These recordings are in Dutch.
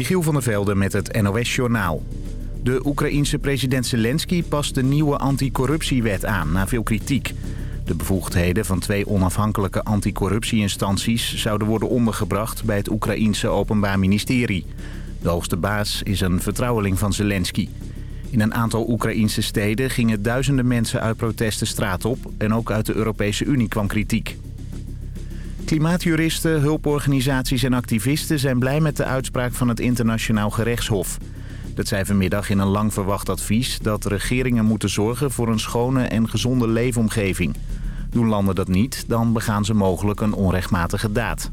Michiel van der Velde met het NOS-journaal. De Oekraïense president Zelensky past de nieuwe anticorruptiewet aan na veel kritiek. De bevoegdheden van twee onafhankelijke anticorruptieinstanties... zouden worden ondergebracht bij het Oekraïense Openbaar Ministerie. De hoogste baas is een vertrouweling van Zelensky. In een aantal Oekraïense steden gingen duizenden mensen uit protest de straat op... en ook uit de Europese Unie kwam kritiek. Klimaatjuristen, hulporganisaties en activisten zijn blij met de uitspraak van het Internationaal Gerechtshof. Dat zei vanmiddag in een lang verwacht advies dat regeringen moeten zorgen voor een schone en gezonde leefomgeving. Doen landen dat niet, dan begaan ze mogelijk een onrechtmatige daad.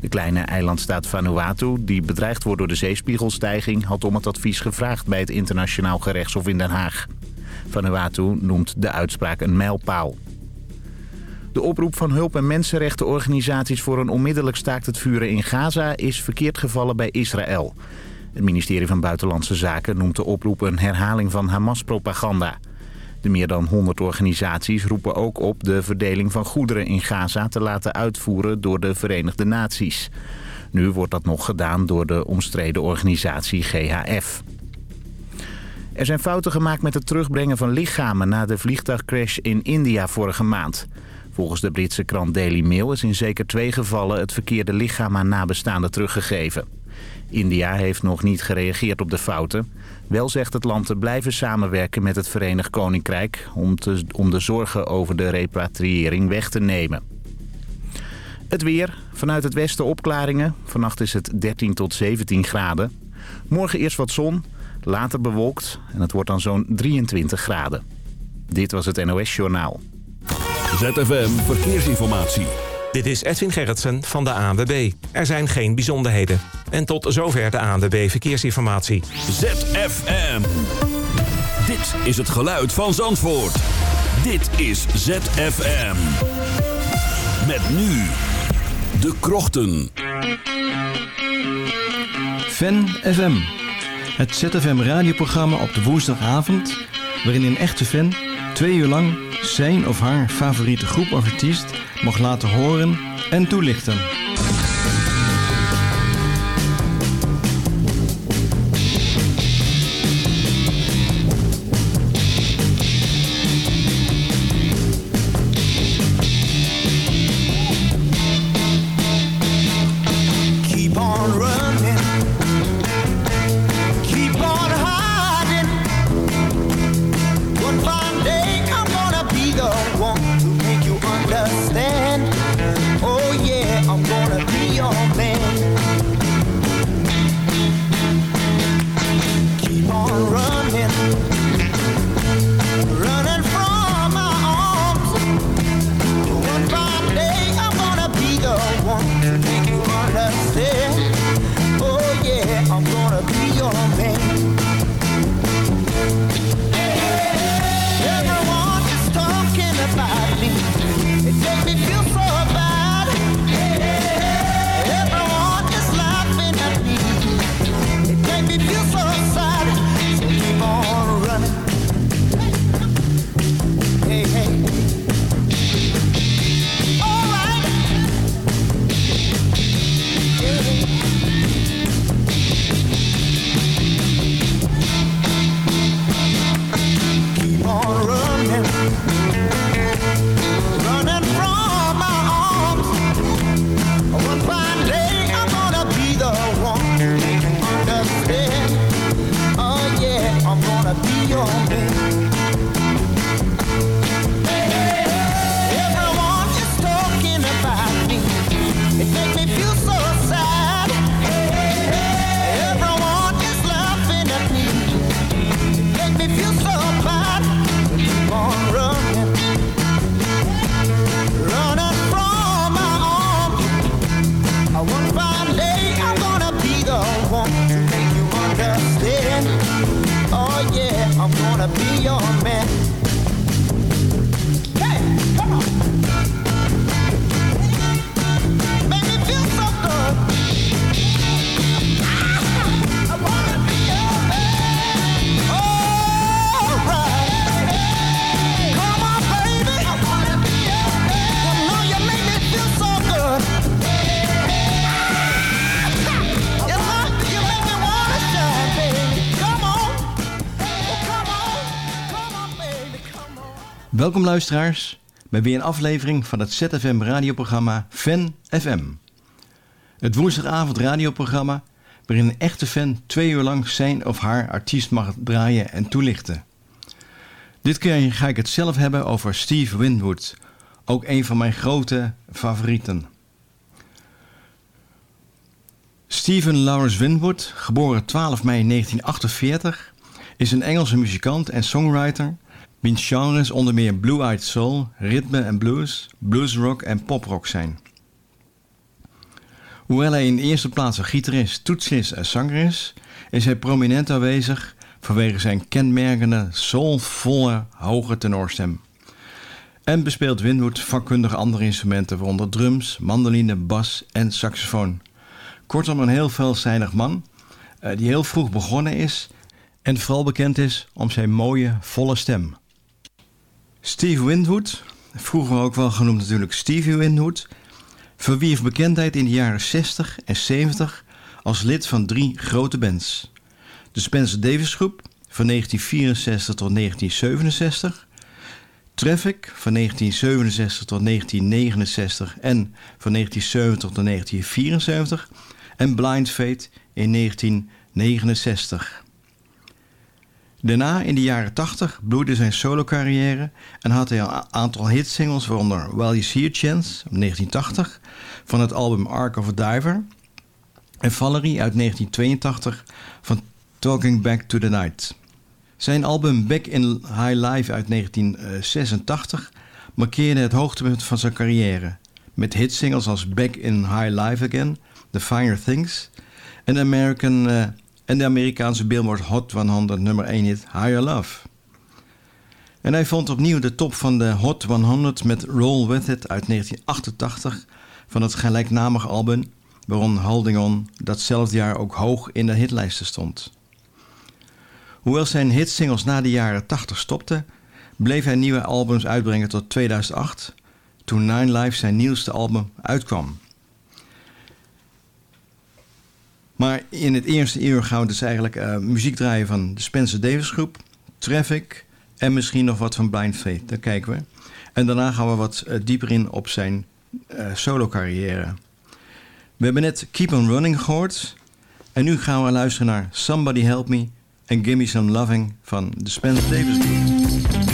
De kleine eilandstaat Vanuatu, die bedreigd wordt door de zeespiegelstijging... had om het advies gevraagd bij het Internationaal Gerechtshof in Den Haag. Vanuatu noemt de uitspraak een mijlpaal. De oproep van hulp- en mensenrechtenorganisaties voor een onmiddellijk staakt het vuren in Gaza is verkeerd gevallen bij Israël. Het ministerie van Buitenlandse Zaken noemt de oproep een herhaling van Hamas-propaganda. De meer dan 100 organisaties roepen ook op de verdeling van goederen in Gaza te laten uitvoeren door de Verenigde Naties. Nu wordt dat nog gedaan door de omstreden organisatie GHF. Er zijn fouten gemaakt met het terugbrengen van lichamen na de vliegtuigcrash in India vorige maand. Volgens de Britse krant Daily Mail is in zeker twee gevallen het verkeerde lichaam aan nabestaanden teruggegeven. India heeft nog niet gereageerd op de fouten. Wel zegt het land te blijven samenwerken met het Verenigd Koninkrijk... om, te, om de zorgen over de repatriëring weg te nemen. Het weer. Vanuit het westen opklaringen. Vannacht is het 13 tot 17 graden. Morgen eerst wat zon, later bewolkt en het wordt dan zo'n 23 graden. Dit was het NOS Journaal. ZFM Verkeersinformatie. Dit is Edwin Gerritsen van de ANWB. Er zijn geen bijzonderheden. En tot zover de ANWB Verkeersinformatie. ZFM. Dit is het geluid van Zandvoort. Dit is ZFM. Met nu de krochten. Fan FM. Het ZFM radioprogramma op de woensdagavond... waarin een echte fan twee uur lang zijn of haar favoriete groep of artiest mag laten horen en toelichten. Luisteraars bij weer een aflevering van het ZFM radioprogramma Fan FM. Het woensdagavond radioprogramma waarin een echte fan twee uur lang zijn of haar artiest mag draaien en toelichten. Dit keer ga ik het zelf hebben over Steve Winwood, ook een van mijn grote favorieten. Stephen Lawrence Winwood, geboren 12 mei 1948, is een Engelse muzikant en songwriter wiens genres onder meer blue-eyed soul, ritme en blues, bluesrock en poprock zijn. Hoewel hij in eerste plaats een gitarist, toetsist en zanger is, is hij prominent aanwezig vanwege zijn kenmerkende, soulvolle, hoge tenorstem. En bespeelt Winwood vakkundig andere instrumenten, waaronder drums, mandoline, bas en saxofoon. Kortom, een heel veelzijdig man, eh, die heel vroeg begonnen is en vooral bekend is om zijn mooie, volle stem. Steve Winwood, vroeger ook wel genoemd natuurlijk Stevie Winwood, verwierf bekendheid in de jaren 60 en 70 als lid van drie grote bands. De Spencer Davis Groep van 1964 tot 1967, Traffic van 1967 tot 1969 en van 1970 tot 1974 en Blind Fate in 1969. Daarna, in de jaren 80, bloeide zijn solo-carrière en had hij een aantal hitsingles, waaronder While You See a Chance 1980 van het album Ark of a Diver en Valerie uit 1982 van Talking Back to the Night. Zijn album Back in High Life uit 1986 markeerde het hoogtepunt van zijn carrière, met hitsingles als Back in High Life Again, The Finer Things en American uh, en de Amerikaanse Billboard Hot 100 nummer 1 hit Higher Love. En hij vond opnieuw de top van de Hot 100 met Roll With It uit 1988 van het gelijknamige album, waarom Holding On datzelfde jaar ook hoog in de hitlijsten stond. Hoewel zijn hitsingles na de jaren 80 stopten, bleef hij nieuwe albums uitbrengen tot 2008, toen Nine Lives zijn nieuwste album uitkwam. Maar in het eerste uur gaan we dus eigenlijk uh, muziek draaien van de Spencer Davis Groep, Traffic en misschien nog wat van Blind Faith. Daar kijken we. En daarna gaan we wat uh, dieper in op zijn uh, solo carrière. We hebben net Keep On Running gehoord. En nu gaan we luisteren naar Somebody Help Me en Gimme Some Loving van de Spencer Davis Groep.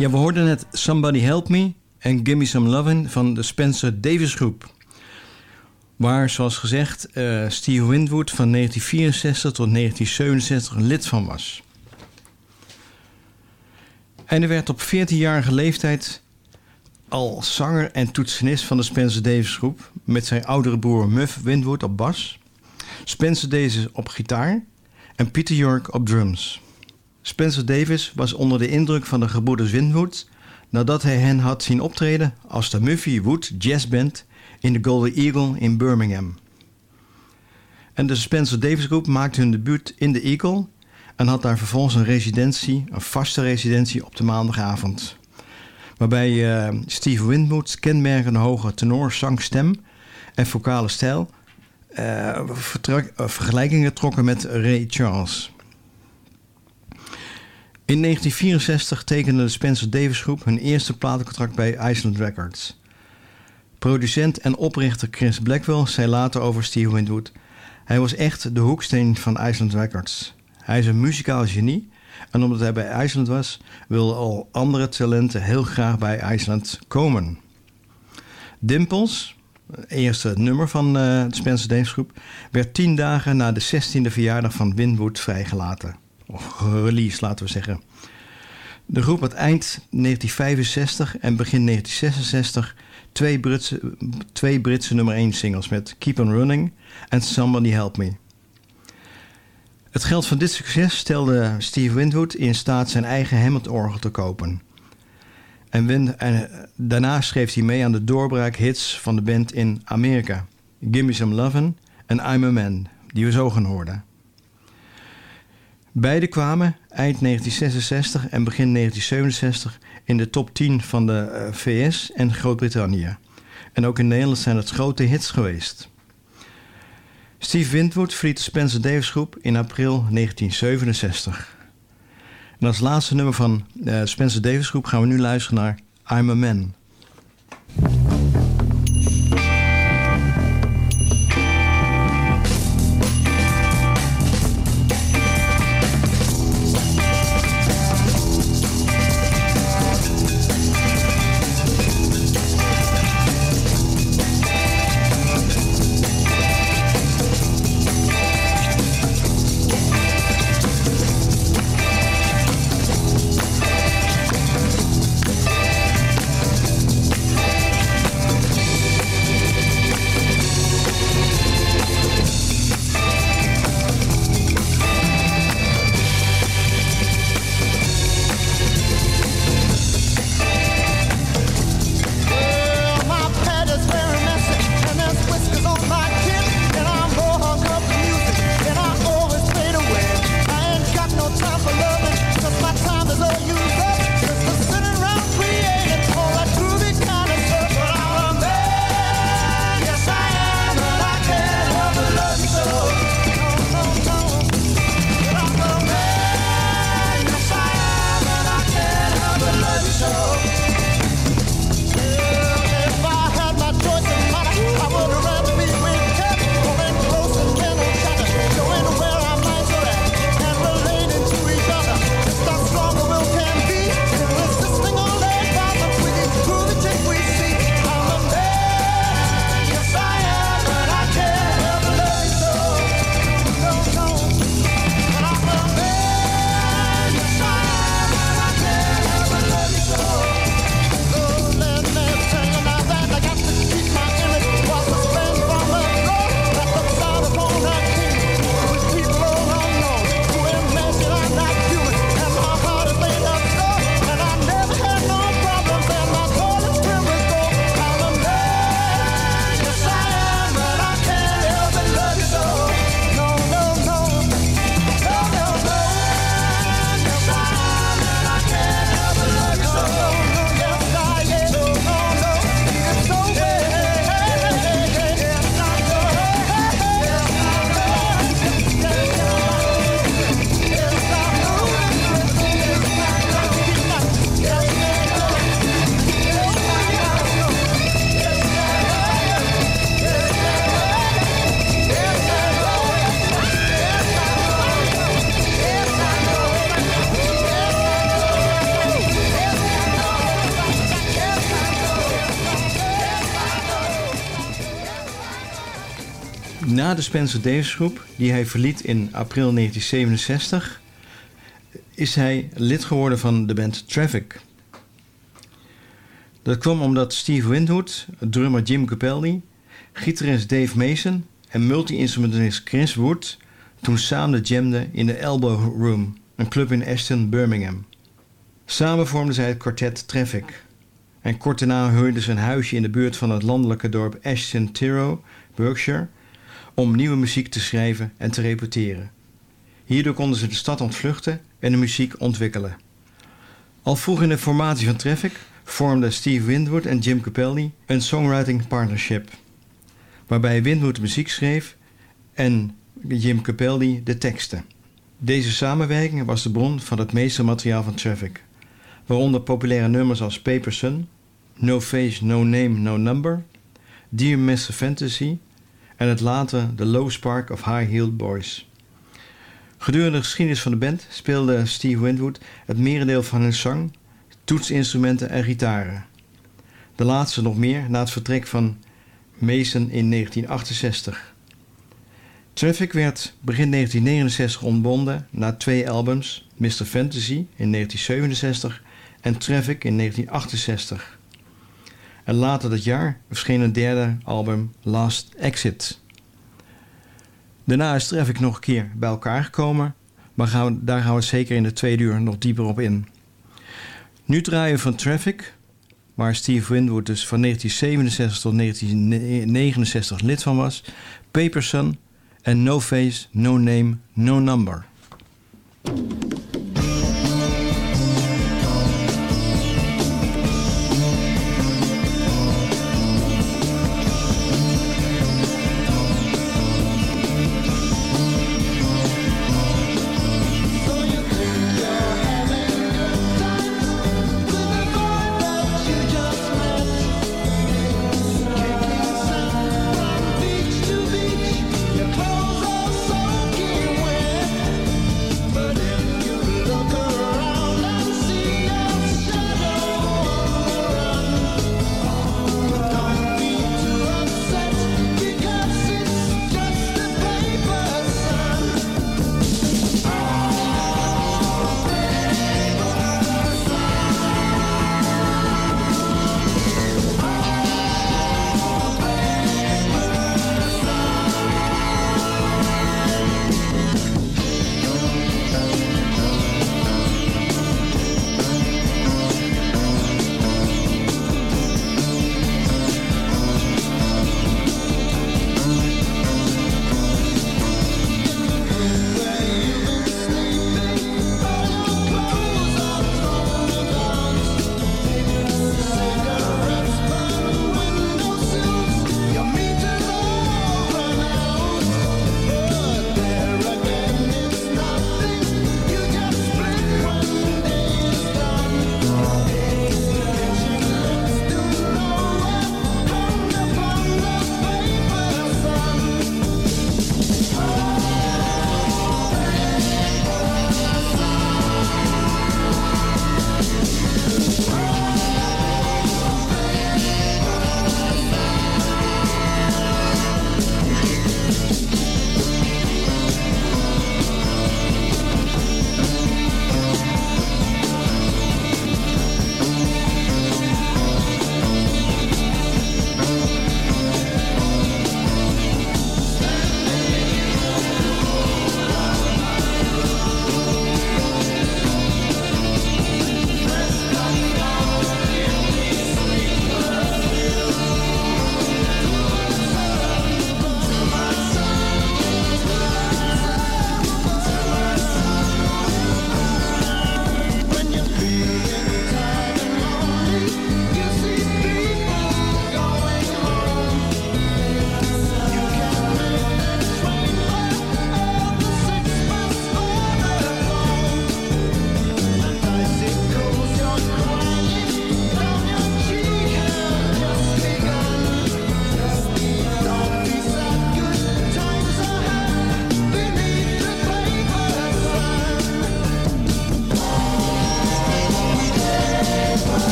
Ja, we hoorden net Somebody Help Me en Gimme Some Lovin' van de Spencer Davis Groep. Waar, zoals gezegd, uh, Steve Winwood van 1964 tot 1967 lid van was. En hij werd op 14-jarige leeftijd al zanger en toetsenist van de Spencer Davis Groep... met zijn oudere broer Muff Winwood op bas, Spencer Davis op gitaar en Peter York op drums. Spencer Davis was onder de indruk van de gebroeders Winwood nadat hij hen had zien optreden als de Muffy Wood Jazz Band in de Golden Eagle in Birmingham. En de Spencer Davis Groep maakte hun debuut in de Eagle en had daar vervolgens een residentie, een vaste residentie op de maandagavond. Waarbij uh, Steve Winwood's kenmerkende hoge tenorzang-stem en vocale stijl uh, vergelijkingen trokken met Ray Charles. In 1964 tekende de Spencer Davis Groep hun eerste platencontract bij Iceland Records. Producent en oprichter Chris Blackwell zei later over Steve Winwood... Hij was echt de hoeksteen van Iceland Records. Hij is een muzikaal genie en omdat hij bij IJsland was... wilden al andere talenten heel graag bij IJsland komen. Dimples, eerste nummer van uh, de Spencer Davis Groep... werd tien dagen na de 16e verjaardag van Winwood vrijgelaten of release laten we zeggen. De groep had eind 1965 en begin 1966 twee Britse, twee Britse nummer 1 singles met Keep on Running en Somebody Help Me. Het geld van dit succes stelde Steve Winwood in staat zijn eigen Hammond-orgel te kopen. En, en daarna schreef hij mee aan de doorbraakhits van de band in Amerika. Gimme Some Lovin' en I'm a Man, die we zo gaan horen. Beide kwamen eind 1966 en begin 1967 in de top 10 van de eh, VS en Groot-Brittannië. En ook in Nederland zijn het grote hits geweest. Steve Winwood verliet de Spencer Davis Groep in april 1967. En als laatste nummer van eh, Spencer Davis Groep gaan we nu luisteren naar I'm a Man. Na de Spencer Davis groep, die hij verliet in april 1967, is hij lid geworden van de band Traffic. Dat kwam omdat Steve Winwood, drummer Jim Capaldi, gitarist Dave Mason en multi-instrumentalist Chris Wood toen samen jamden in de Elbow Room, een club in Ashton, Birmingham. Samen vormden zij het kwartet Traffic. En kort daarna huurden ze een huisje in de buurt van het landelijke dorp Ashton Tiro, Berkshire, om nieuwe muziek te schrijven en te repeteren. Hierdoor konden ze de stad ontvluchten en de muziek ontwikkelen. Al vroeg in de formatie van Traffic vormden Steve Winwood en Jim Capaldi een songwriting partnership, waarbij Winwood muziek schreef en Jim Capaldi de teksten. Deze samenwerking was de bron van het meeste materiaal van Traffic, waaronder populaire nummers als Paper Sun, No Face, No Name, No Number, Dear Mr. Fantasy en het later The Low Spark of High Heeled Boys. Gedurende de geschiedenis van de band speelde Steve Winwood het merendeel van hun zang, toetsinstrumenten en gitaren. De laatste nog meer na het vertrek van Mason in 1968. Traffic werd begin 1969 ontbonden na twee albums, Mr. Fantasy in 1967 en Traffic in 1968. En later dat jaar verscheen een derde album, Last Exit. Daarna is Traffic nog een keer bij elkaar gekomen, maar gaan daar gaan we zeker in de tweede uur nog dieper op in. Nu draaien we van Traffic, waar Steve Winwood dus van 1967 tot 1969 lid van was, Paper Sun en No Face, No Name, No Number.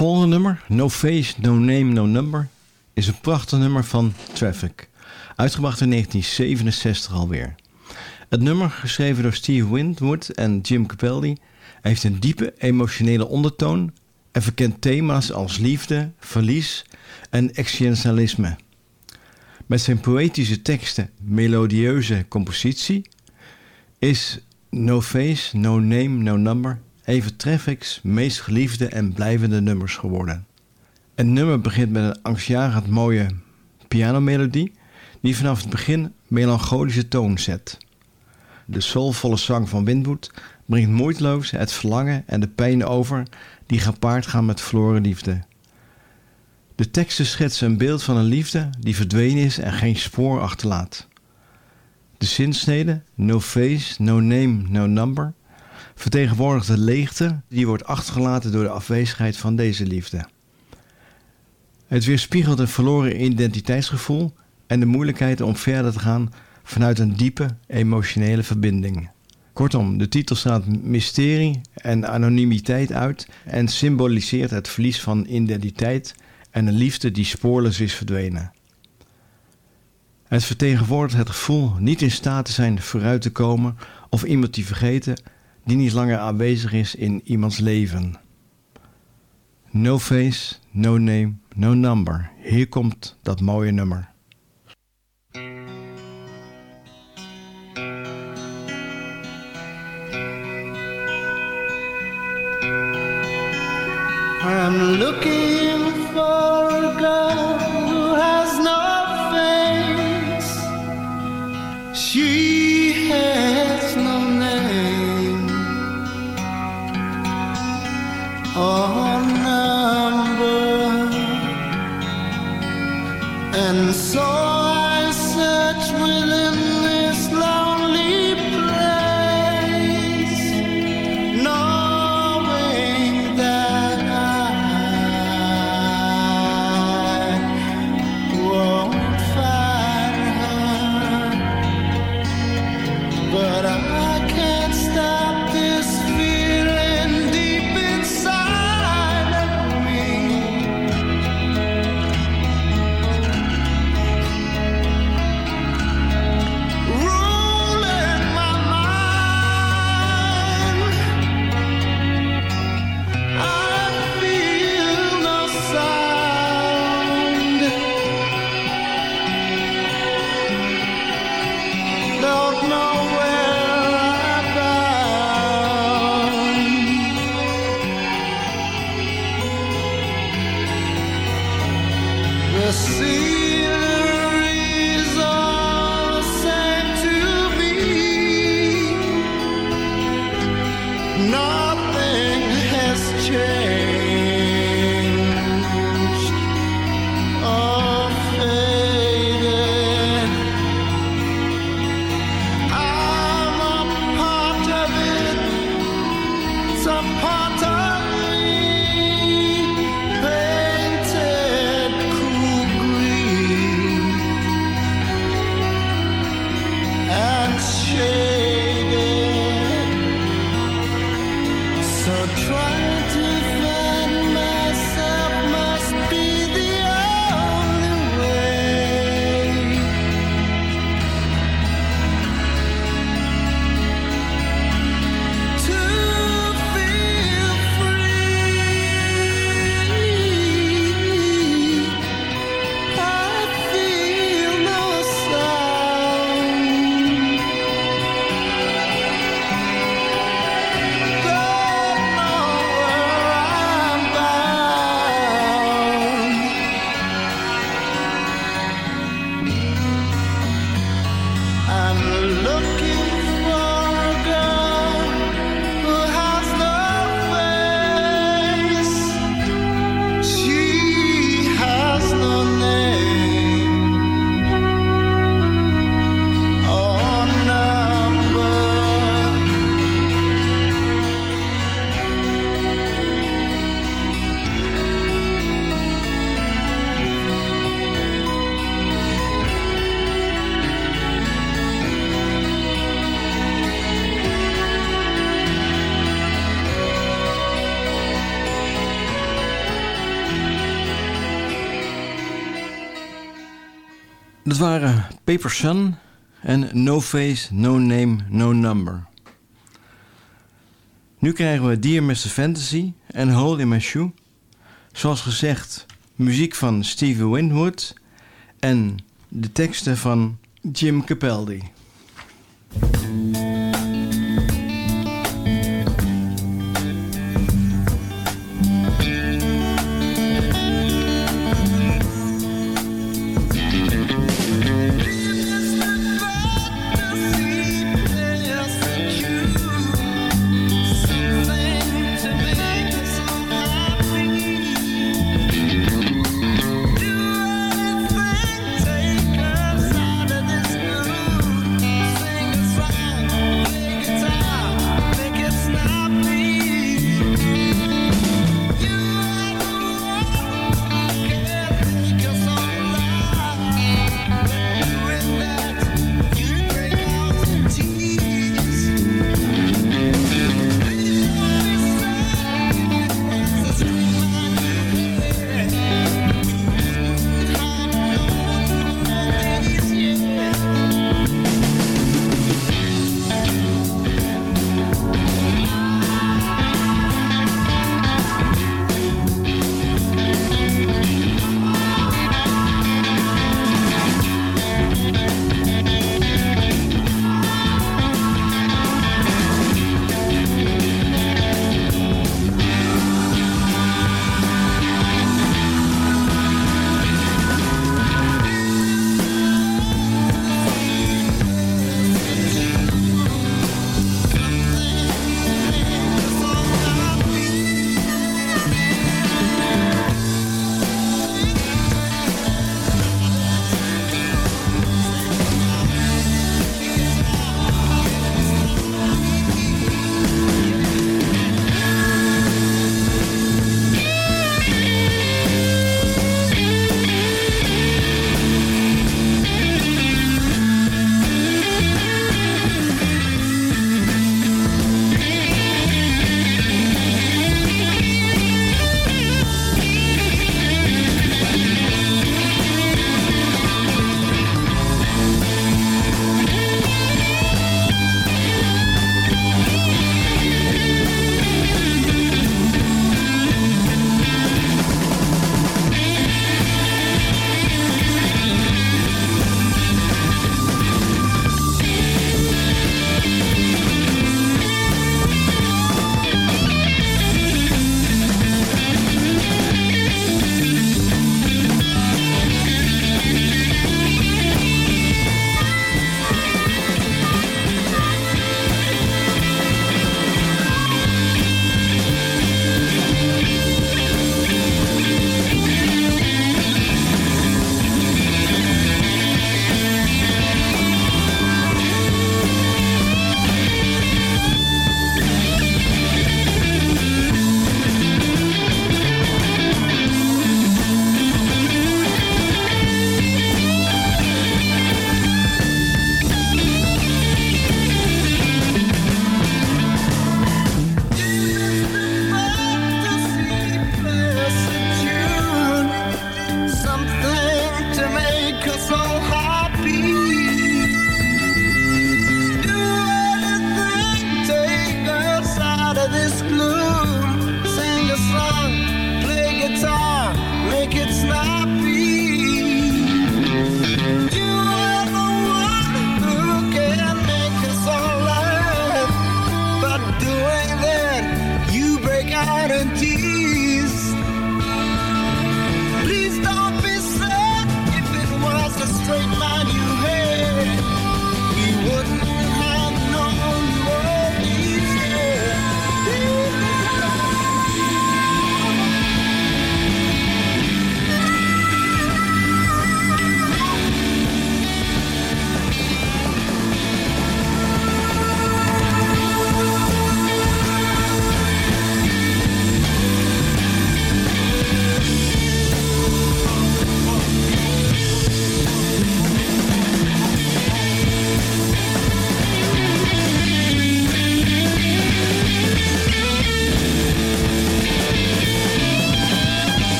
Volgende nummer, No Face, No Name, No Number, is een prachtig nummer van Traffic. Uitgebracht in 1967 alweer. Het nummer, geschreven door Steve Winwood en Jim Capaldi, heeft een diepe emotionele ondertoon en verkent thema's als liefde, verlies en existentialisme. Met zijn poëtische teksten, melodieuze compositie, is No Face, No Name, No Number even Traffic's meest geliefde en blijvende nummers geworden. Het nummer begint met een angstjagend mooie pianomelodie die vanaf het begin melancholische toon zet. De soulvolle zang van Winwood brengt moeiteloos het verlangen en de pijn over die gepaard gaan met verloren liefde. De teksten schetsen een beeld van een liefde die verdwenen is en geen spoor achterlaat. De zinsnede, no face, no name, no number, vertegenwoordigt de leegte die wordt achtergelaten door de afwezigheid van deze liefde. Het weerspiegelt een verloren identiteitsgevoel en de moeilijkheid om verder te gaan vanuit een diepe emotionele verbinding. Kortom, de titel staat mysterie en anonimiteit uit en symboliseert het verlies van identiteit en een liefde die spoorloos is verdwenen. Het vertegenwoordigt het gevoel niet in staat te zijn vooruit te komen of iemand te vergeten die niet langer aanwezig is in iemands leven. No face, no name, no number. Hier komt dat mooie nummer. I'm looking for a Paper Sun en No Face, No Name, No Number. Nu krijgen we Dear Mr. Fantasy en Hole in My Shoe. Zoals gezegd, muziek van Stevie Winwood en de teksten van Jim Capaldi.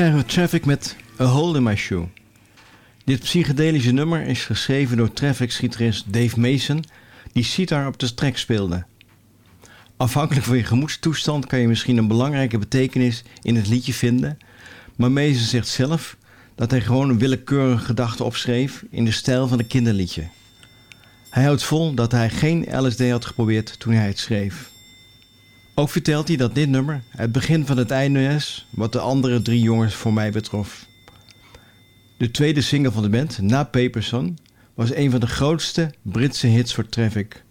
Krijgen we Traffic met A Hole in My Shoe. Dit psychedelische nummer is geschreven door Traffic-gitarist Dave Mason, die sitar op de track speelde. Afhankelijk van je gemoedstoestand kan je misschien een belangrijke betekenis in het liedje vinden, maar Mason zegt zelf dat hij gewoon een willekeurige gedachte opschreef in de stijl van een kinderliedje. Hij houdt vol dat hij geen LSD had geprobeerd toen hij het schreef. Ook vertelt hij dat dit nummer het begin van het einde is wat de andere drie jongens voor mij betrof. De tweede single van de band, na Paperson, was een van de grootste Britse hits voor Traffic.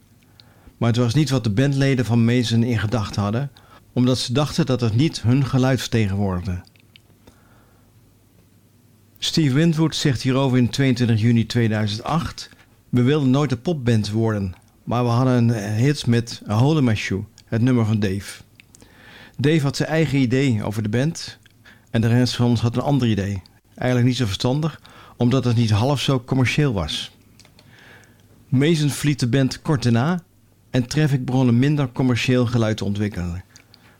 Maar het was niet wat de bandleden van Mason in gedachten hadden, omdat ze dachten dat het niet hun geluid vertegenwoordigde. Steve Winwood zegt hierover in 22 juni 2008... We wilden nooit een popband worden, maar we hadden een hit met A Hole in My Shoe, het nummer van Dave. Dave had zijn eigen idee over de band en de rest van ons had een ander idee. Eigenlijk niet zo verstandig, omdat het niet half zo commercieel was. Mason verliet de band kort daarna en Traffic begon een minder commercieel geluid te ontwikkelen.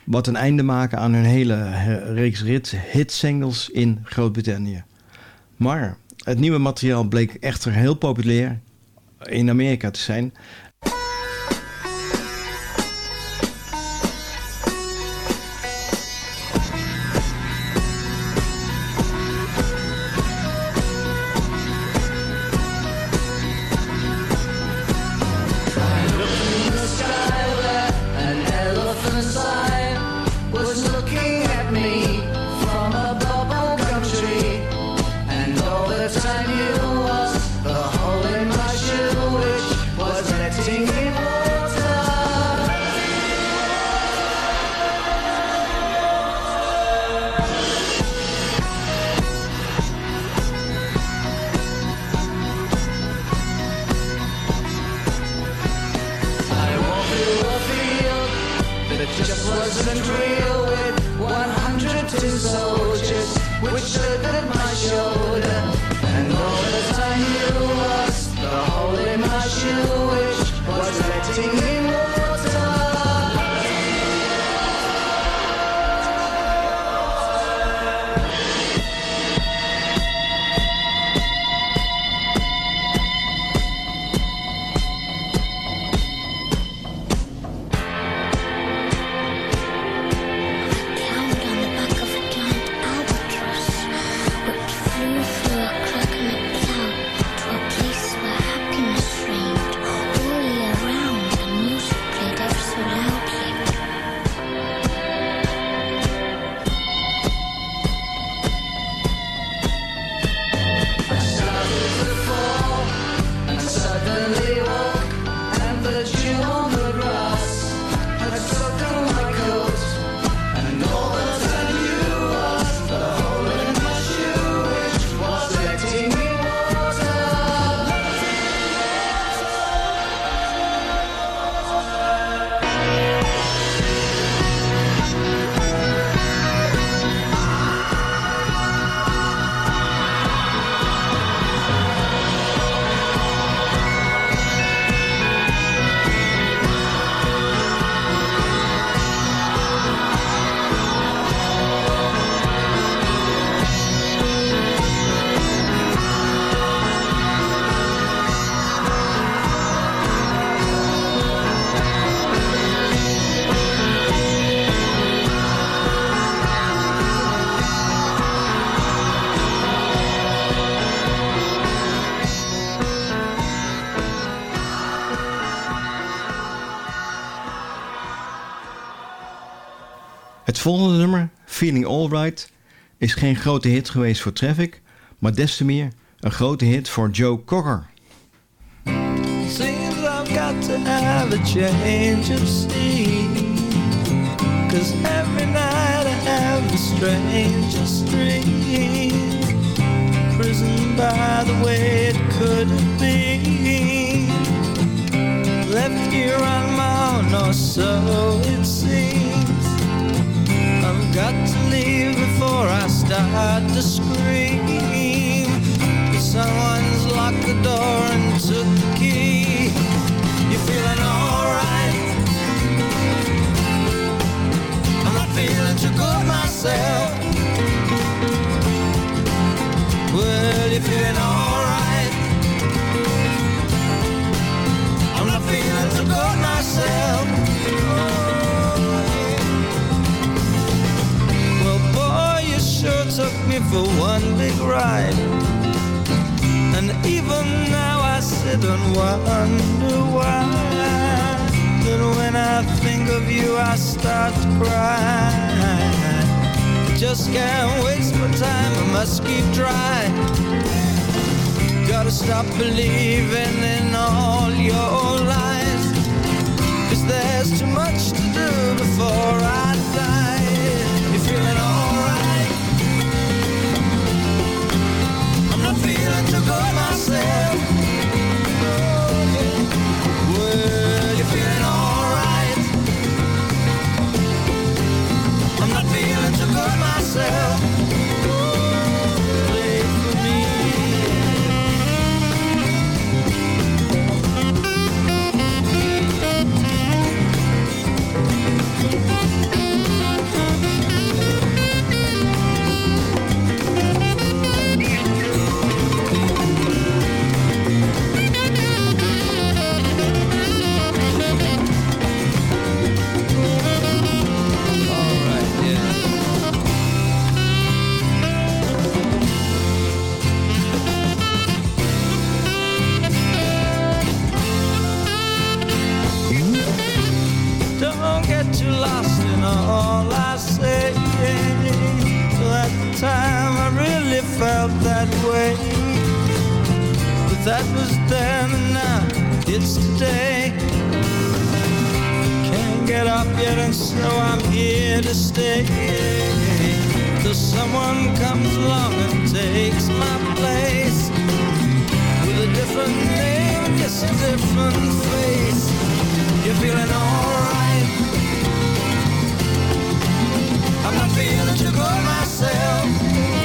Wat een einde maken aan hun hele reeks hitsingles in Groot-Brittannië. Maar het nieuwe materiaal bleek echter heel populair in Amerika te zijn. Het volgende nummer, Feeling Alright, is geen grote hit geweest voor Traffic, maar des te meer een grote hit voor Joe Cocker. Seems I've got to have a change of scene. Cause every night I have the strangest dream Prison by the way it could been Left here on my own or so it seems got to leave before I start to scream. Start to cry. Just can't waste my time, I must keep trying. Gotta stop believing in all your lies. Cause there's too much to do before I get too lost in all I say. Till at the time I really felt that way. But that was then and now it's today. Can't get up yet and so I'm here to stay. Till someone comes along and takes my place. With a different name just a different face. You're feeling alright. I'm not feeling too good myself.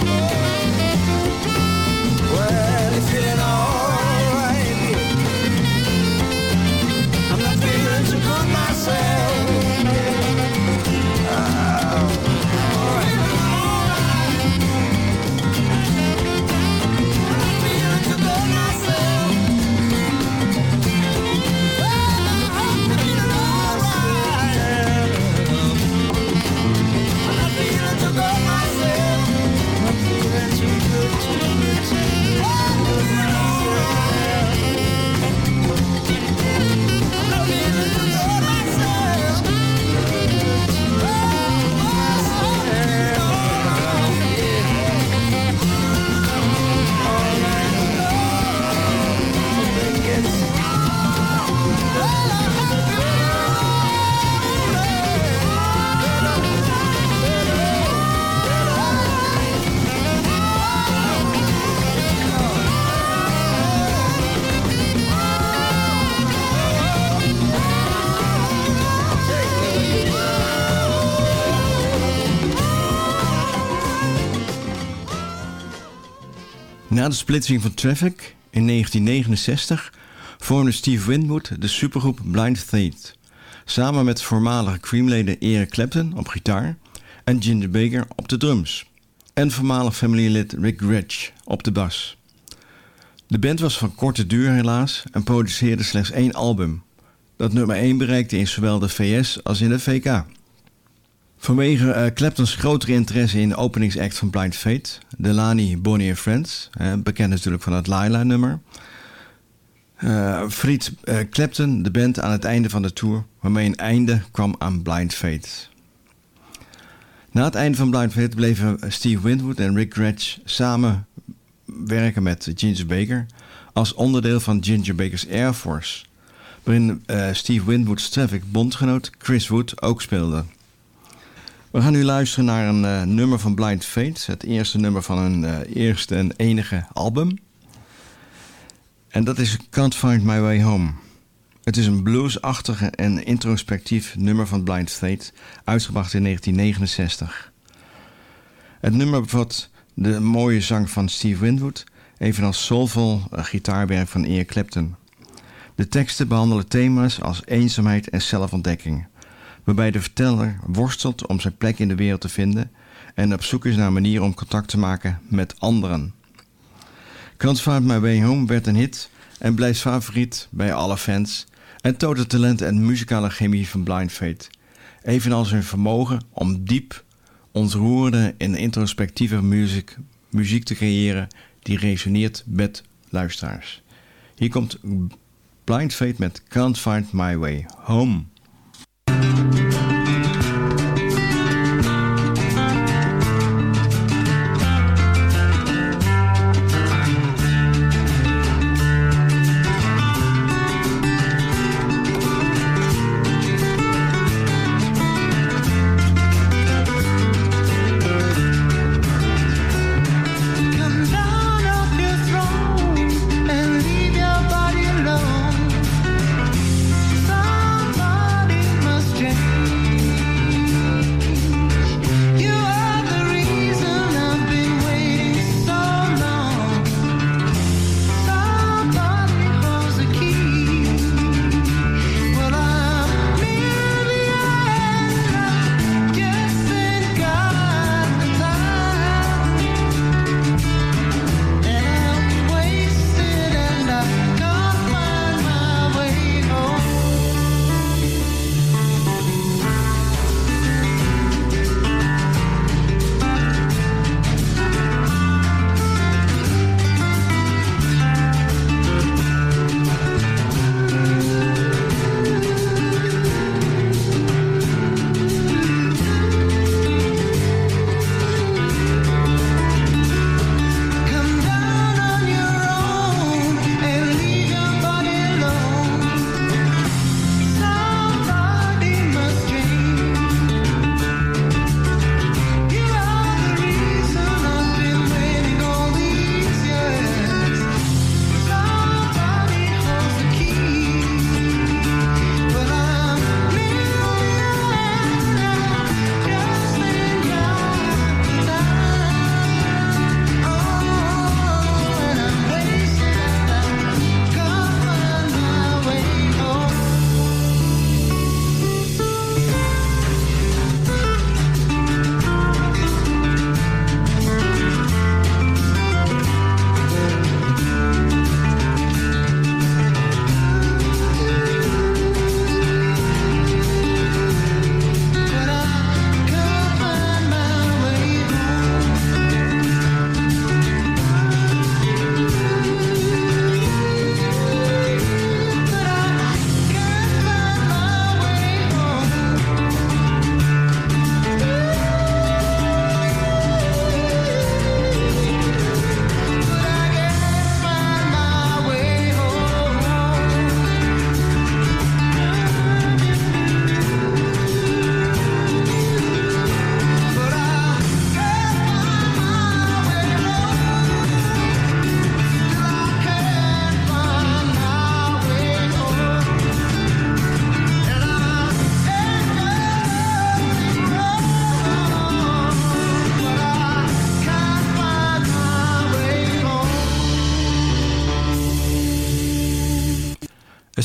Na de splitsing van Traffic in 1969 vormde Steve Winwood de supergroep Blind Faith. Samen met voormalige Creamleden Eric Clapton op gitaar en Ginger Baker op de drums. En voormalig familielid Rick Gretsch op de bas. De band was van korte duur helaas en produceerde slechts één album. Dat nummer 1 bereikte in zowel de VS als in de VK. Vanwege eh, Claptons grotere interesse in de openingsact van Blind Fate, Delany, Bonnie and Friends, eh, bekend natuurlijk van het Laila-nummer, eh friet eh, Clapton de band aan het einde van de tour, waarmee een einde kwam aan Blind Fate. Na het einde van Blind Fate bleven Steve Winwood en Rick Gretsch samen werken met Ginger Baker als onderdeel van Ginger Baker's Air Force, waarin Steve Winwood's Traffic bondgenoot Chris Wood ook speelde. We gaan nu luisteren naar een eh, nummer van Blind Fate. Het eerste nummer van hun eh, eerste en enige album. En dat is Can't Find My Way Home. Het is een bluesachtige en introspectief nummer van Blind Fate, uitgebracht in 1969. Het nummer bevat de mooie zang van Steve Winwood, evenals soulvol eh, gitaarwerk van Eric Clapton. De teksten behandelen thema's als eenzaamheid en zelfontdekking waarbij de verteller worstelt om zijn plek in de wereld te vinden en op zoek is naar een manier om contact te maken met anderen. Can't Find My Way Home werd een hit en blijft favoriet bij alle fans en toont het talent en muzikale chemie van Blind Fate, evenals hun vermogen om diep, ontroerende en introspectieve muziek muziek te creëren die resoneert met luisteraars. Hier komt Blind Fate met Can't Find My Way Home. Thank you.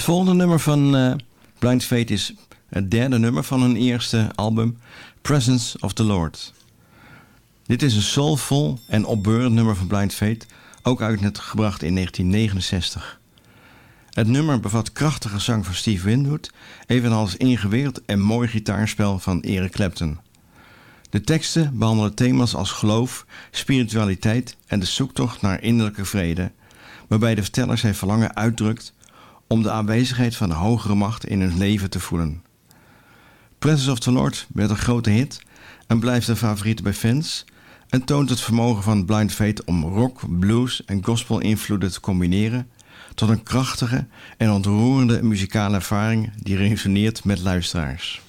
Volgende nummer van eh, Blind Fate is het derde nummer van hun eerste album, Presence of the Lord. Dit is een soulvol en opbeurend nummer van Blind Fate, ook uitgebracht in 1969. Het nummer bevat krachtige zang van Steve Winwood, evenals ingewikkeld en mooi gitaarspel van Eric Clapton. De teksten behandelen thema's als geloof, spiritualiteit en de zoektocht naar innerlijke vrede, waarbij de verteller zijn verlangen uitdrukt om de aanwezigheid van een hogere macht in hun leven te voelen. Presence of the Lord werd een grote hit en blijft een favoriet bij fans en toont het vermogen van Blind Fate om rock, blues en gospel invloeden te combineren tot een krachtige en ontroerende muzikale ervaring die resoneert met luisteraars.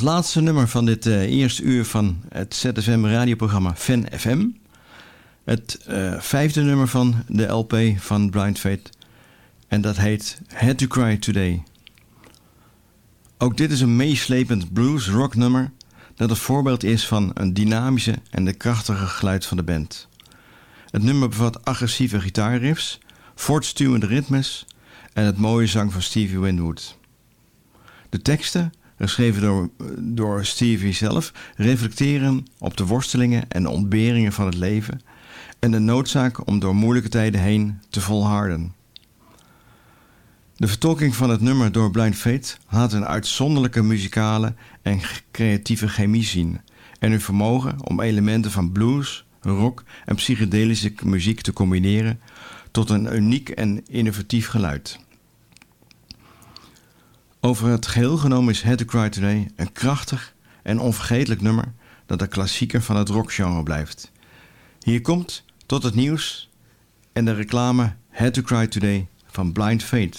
Laatste nummer van dit uh, eerste uur van het ZFM radioprogramma Fan FM. Het uh, vijfde nummer van de LP van Blind Fate. En dat heet Had to Cry Today. Ook dit is een meeslepend blues rock nummer dat een voorbeeld is van een dynamische en de krachtige geluid van de band. Het nummer bevat agressieve gitaarriffs, voortstuwende ritmes en het mooie zang van Stevie Winwood. De teksten, geschreven door, door Stevie zelf, reflecteren op de worstelingen en ontberingen van het leven en de noodzaak om door moeilijke tijden heen te volharden. De vertolking van het nummer door Blind Fate laat een uitzonderlijke muzikale en creatieve chemie zien en hun vermogen om elementen van blues, rock en psychedelische muziek te combineren tot een uniek en innovatief geluid. Over het geheel genomen is Head to Cry Today een krachtig en onvergetelijk nummer dat een klassieker van het rockgenre blijft. Hier komt tot het nieuws en de reclame Head to Cry Today van Blind Fate.